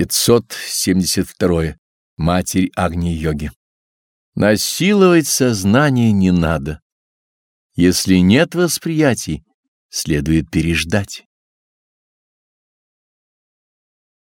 572. Матерь Агни-йоги. Насиловать сознание не надо. Если нет восприятий, следует переждать.